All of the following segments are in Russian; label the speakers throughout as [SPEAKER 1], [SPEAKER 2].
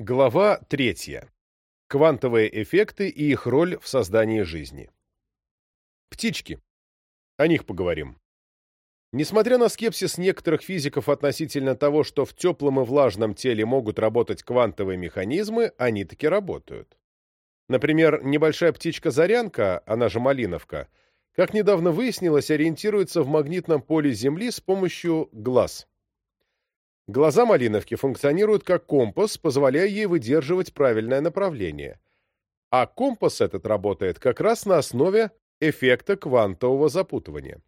[SPEAKER 1] Глава третья. Квантовые эффекты и их роль в создании жизни. Птички. О них поговорим. Несмотря на скепсис некоторых физиков относительно того, что в теплом и влажном теле могут работать квантовые механизмы, они таки работают. Например, небольшая птичка-зарянка, она же малиновка, как недавно выяснилось, ориентируется в магнитном поле Земли с помощью глаз. Глаза малиновки функционируют как компас, позволяя ей выдерживать правильное направление. А компас этот работает как раз на основе эффекта квантового запутывания.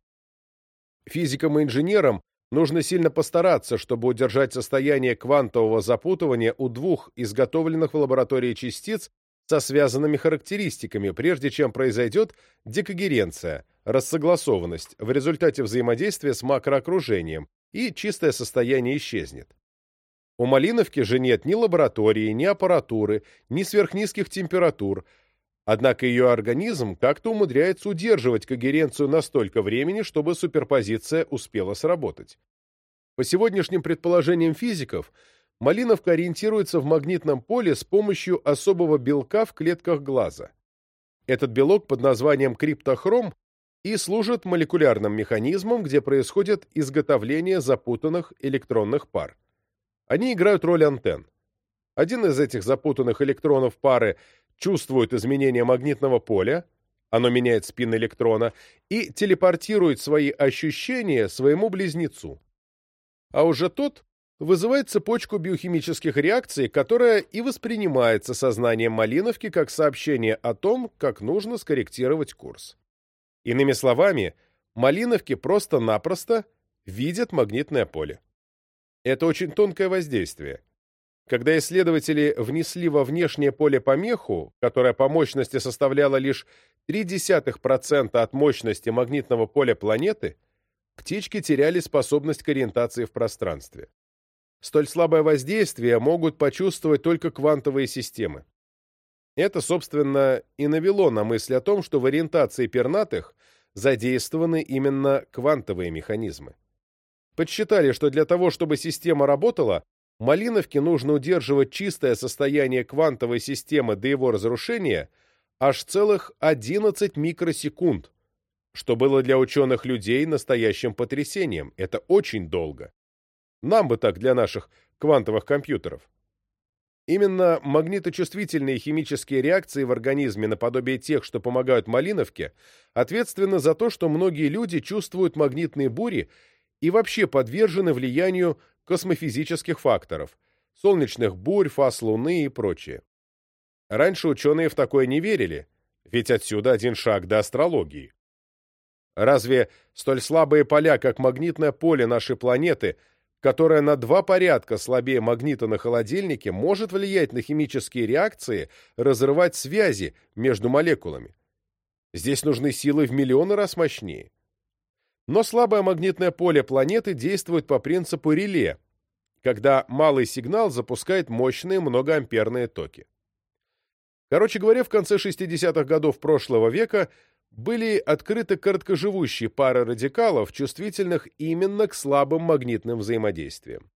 [SPEAKER 1] Физикам и инженерам нужно сильно постараться, чтобы удержать состояние квантового запутывания у двух изготовленных в лаборатории частиц со связанными характеристиками, прежде чем произойдет декогеренция, рассогласованность в результате взаимодействия с макроокружением, и чистое состояние исчезнет. У Малиновки же нет ни лаборатории, ни аппаратуры, ни сверхнизких температур, однако ее организм как-то умудряется удерживать когеренцию настолько времени, чтобы суперпозиция успела сработать. По сегодняшним предположениям физиков, Малиновка ориентируется в магнитном поле с помощью особого белка в клетках глаза. Этот белок под названием криптохром и служат молекулярным механизмом, где происходит изготовление запутанных электронных пар. Они играют роль антенн. Один из этих запутанных электронов пары чувствует изменение магнитного поля, оно меняет спин электрона, и телепортирует свои ощущения своему близнецу. А уже тот вызывает цепочку биохимических реакций, которая и воспринимается сознанием Малиновки как сообщение о том, как нужно скорректировать курс. Иными словами, малиновки просто-напросто видят магнитное поле. Это очень тонкое воздействие. Когда исследователи внесли во внешнее поле помеху, которая по мощности составляла лишь 0,3% от мощности магнитного поля планеты, птички теряли способность к ориентации в пространстве. Столь слабое воздействие могут почувствовать только квантовые системы. Это, собственно, и навело на мысль о том, что в ориентации пернатых задействованы именно квантовые механизмы. Подсчитали, что для того, чтобы система работала, Малиновке нужно удерживать чистое состояние квантовой системы до его разрушения аж целых 11 микросекунд, что было для ученых людей настоящим потрясением. Это очень долго. Нам бы так для наших квантовых компьютеров. Именно магниточувствительные химические реакции в организме наподобие тех, что помогают малиновке, ответственны за то, что многие люди чувствуют магнитные бури и вообще подвержены влиянию космофизических факторов – солнечных бурь, фаз Луны и прочее. Раньше ученые в такое не верили, ведь отсюда один шаг до астрологии. Разве столь слабые поля, как магнитное поле нашей планеты – которая на два порядка слабее магнита на холодильнике, может влиять на химические реакции, разрывать связи между молекулами. Здесь нужны силы в миллионы раз мощнее. Но слабое магнитное поле планеты действует по принципу реле, когда малый сигнал запускает мощные многоамперные токи. Короче говоря, в конце 60-х годов прошлого века были открыты короткоживущие пары радикалов, чувствительных именно к слабым магнитным взаимодействиям.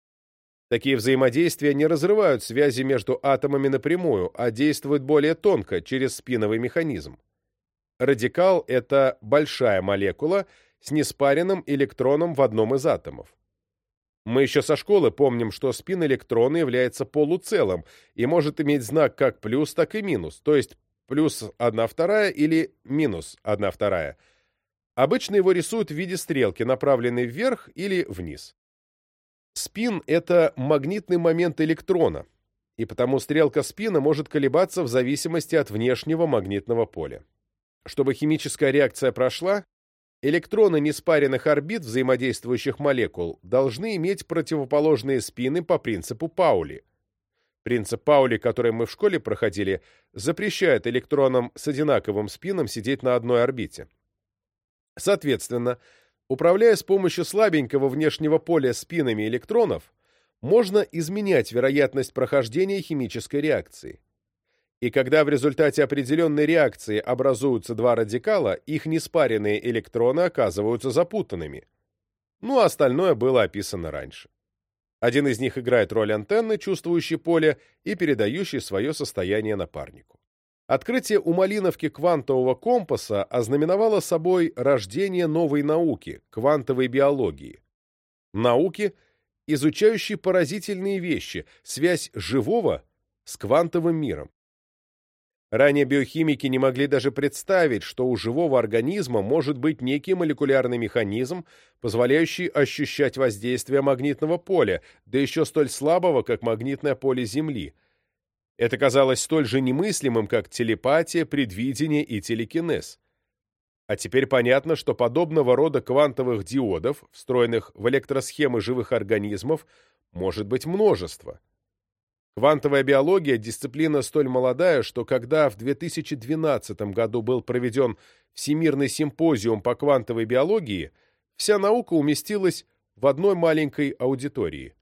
[SPEAKER 1] Такие взаимодействия не разрывают связи между атомами напрямую, а действуют более тонко, через спиновый механизм. Радикал — это большая молекула с неспаренным электроном в одном из атомов. Мы еще со школы помним, что спин электрона является полуцелым и может иметь знак как плюс, так и минус, то есть плюс 1 вторая или минус 1 вторая. Обычно его рисуют в виде стрелки, направленной вверх или вниз. Спин — это магнитный момент электрона, и потому стрелка спина может колебаться в зависимости от внешнего магнитного поля. Чтобы химическая реакция прошла, электроны неспаренных орбит взаимодействующих молекул должны иметь противоположные спины по принципу Паули — Принцип Паули, который мы в школе проходили, запрещает электронам с одинаковым спином сидеть на одной орбите. Соответственно, управляя с помощью слабенького внешнего поля спинами электронов, можно изменять вероятность прохождения химической реакции. И когда в результате определенной реакции образуются два радикала, их неспаренные электроны оказываются запутанными. Ну, а остальное было описано раньше. Один из них играет роль антенны, чувствующей поле и передающей свое состояние напарнику. Открытие у Малиновки квантового компаса ознаменовало собой рождение новой науки – квантовой биологии. Науки, изучающей поразительные вещи, связь живого с квантовым миром. Ранее биохимики не могли даже представить, что у живого организма может быть некий молекулярный механизм, позволяющий ощущать воздействие магнитного поля, да еще столь слабого, как магнитное поле Земли. Это казалось столь же немыслимым, как телепатия, предвидение и телекинез. А теперь понятно, что подобного рода квантовых диодов, встроенных в электросхемы живых организмов, может быть множество. Квантовая биология – дисциплина столь молодая, что когда в 2012 году был проведен Всемирный симпозиум по квантовой биологии, вся наука уместилась в одной маленькой аудитории.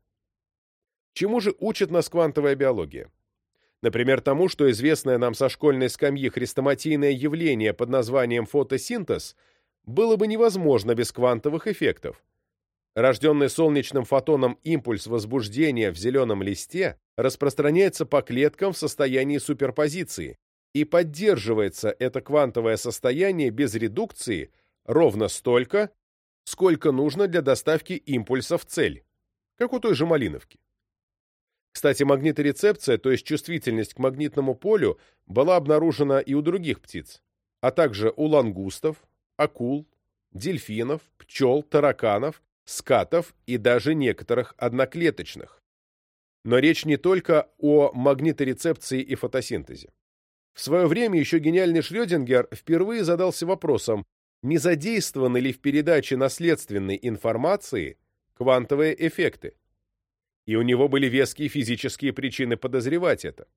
[SPEAKER 1] Чему же учит нас квантовая биология? Например, тому, что известное нам со школьной скамьи хрестоматийное явление под названием фотосинтез было бы невозможно без квантовых эффектов. Рожденный солнечным фотоном импульс возбуждения в зеленом листе распространяется по клеткам в состоянии суперпозиции, и поддерживается это квантовое состояние без редукции ровно столько, сколько нужно для доставки импульса в цель, как у той же малиновки. Кстати, магниторецепция, то есть чувствительность к магнитному полю, была обнаружена и у других птиц, а также у лангустов, акул, дельфинов, пчел, тараканов, скатов и даже некоторых одноклеточных. Но речь не только о магниторецепции и фотосинтезе. В свое время еще гениальный Шрёдингер впервые задался вопросом, не задействованы ли в передаче наследственной информации квантовые эффекты. И у него были веские физические причины подозревать это.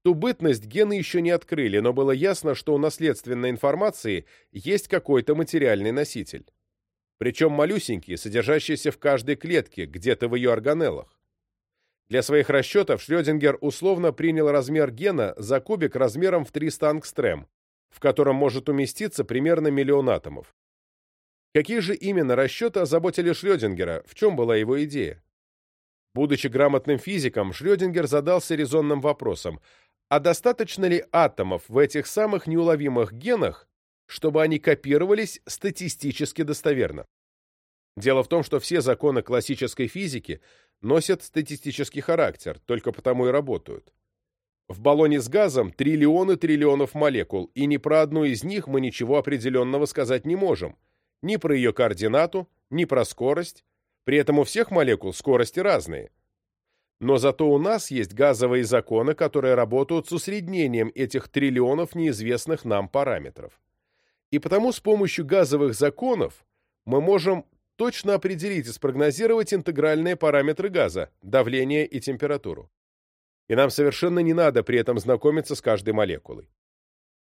[SPEAKER 1] В ту бытность гены еще не открыли, но было ясно, что у наследственной информации есть какой-то материальный носитель. Причем малюсенький, содержащийся в каждой клетке, где-то в ее органеллах. Для своих расчетов Шрёдингер условно принял размер гена за кубик размером в 300 ангстрем, в котором может уместиться примерно миллион атомов. Какие же именно расчеты озаботили Шрёдингера, в чем была его идея? Будучи грамотным физиком, Шрёдингер задался резонным вопросом, а достаточно ли атомов в этих самых неуловимых генах, чтобы они копировались статистически достоверно? Дело в том, что все законы классической физики носят статистический характер, только потому и работают. В баллоне с газом триллионы триллионов молекул, и ни про одну из них мы ничего определенного сказать не можем. Ни про ее координату, ни про скорость. При этом у всех молекул скорости разные. Но зато у нас есть газовые законы, которые работают с усреднением этих триллионов неизвестных нам параметров. И потому с помощью газовых законов мы можем точно определить и спрогнозировать интегральные параметры газа, давление и температуру. И нам совершенно не надо при этом знакомиться с каждой молекулой.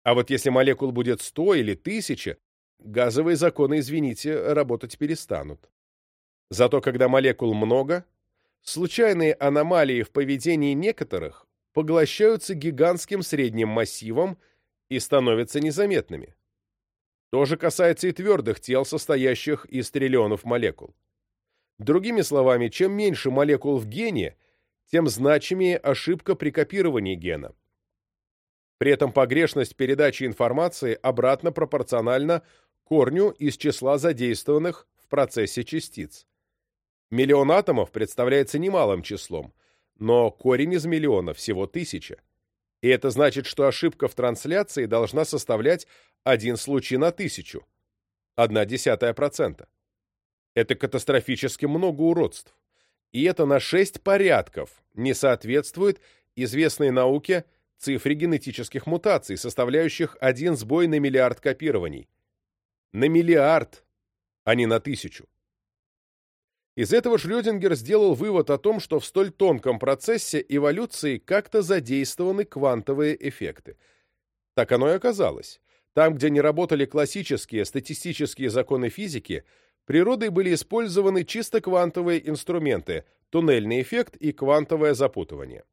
[SPEAKER 1] А вот если молекул будет 100 или 1000, газовые законы, извините, работать перестанут. Зато когда молекул много, случайные аномалии в поведении некоторых поглощаются гигантским средним массивом и становятся незаметными. То же касается и твердых тел, состоящих из триллионов молекул. Другими словами, чем меньше молекул в гене, тем значимее ошибка при копировании гена. При этом погрешность передачи информации обратно пропорциональна корню из числа задействованных в процессе частиц. Миллион атомов представляется немалым числом, но корень из миллиона всего тысяча. И это значит, что ошибка в трансляции должна составлять один случай на тысячу. Одна десятая процента. Это катастрофически много уродств. И это на шесть порядков не соответствует известной науке цифре генетических мутаций, составляющих один сбой на миллиард копирований. На миллиард, а не на тысячу. Из этого Шрёдингер сделал вывод о том, что в столь тонком процессе эволюции как-то задействованы квантовые эффекты. Так оно и оказалось. Там, где не работали классические статистические законы физики, природой были использованы чисто квантовые инструменты, туннельный эффект и квантовое запутывание.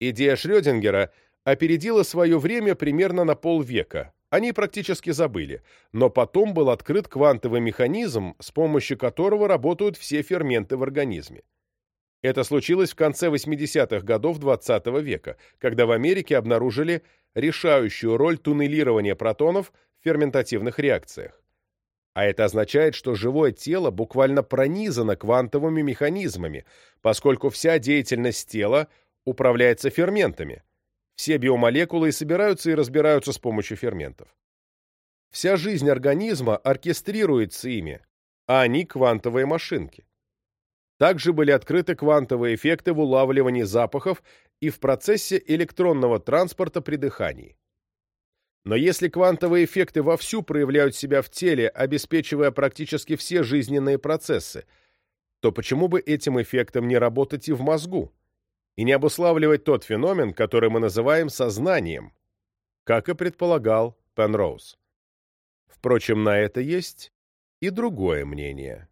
[SPEAKER 1] Идея Шрёдингера опередила свое время примерно на полвека, они практически забыли, но потом был открыт квантовый механизм, с помощью которого работают все ферменты в организме. Это случилось в конце 80-х годов XX -го века, когда в Америке обнаружили решающую роль туннелирования протонов в ферментативных реакциях. А это означает, что живое тело буквально пронизано квантовыми механизмами, поскольку вся деятельность тела управляется ферментами. Все биомолекулы собираются и разбираются с помощью ферментов. Вся жизнь организма оркестрируется ими, а они квантовые машинки. Также были открыты квантовые эффекты в улавливании запахов и в процессе электронного транспорта при дыхании. Но если квантовые эффекты вовсю проявляют себя в теле, обеспечивая практически все жизненные процессы, то почему бы этим эффектом не работать и в мозгу, и не обуславливать тот феномен, который мы называем сознанием, как и предполагал Пенроуз. Впрочем, на это есть и другое мнение.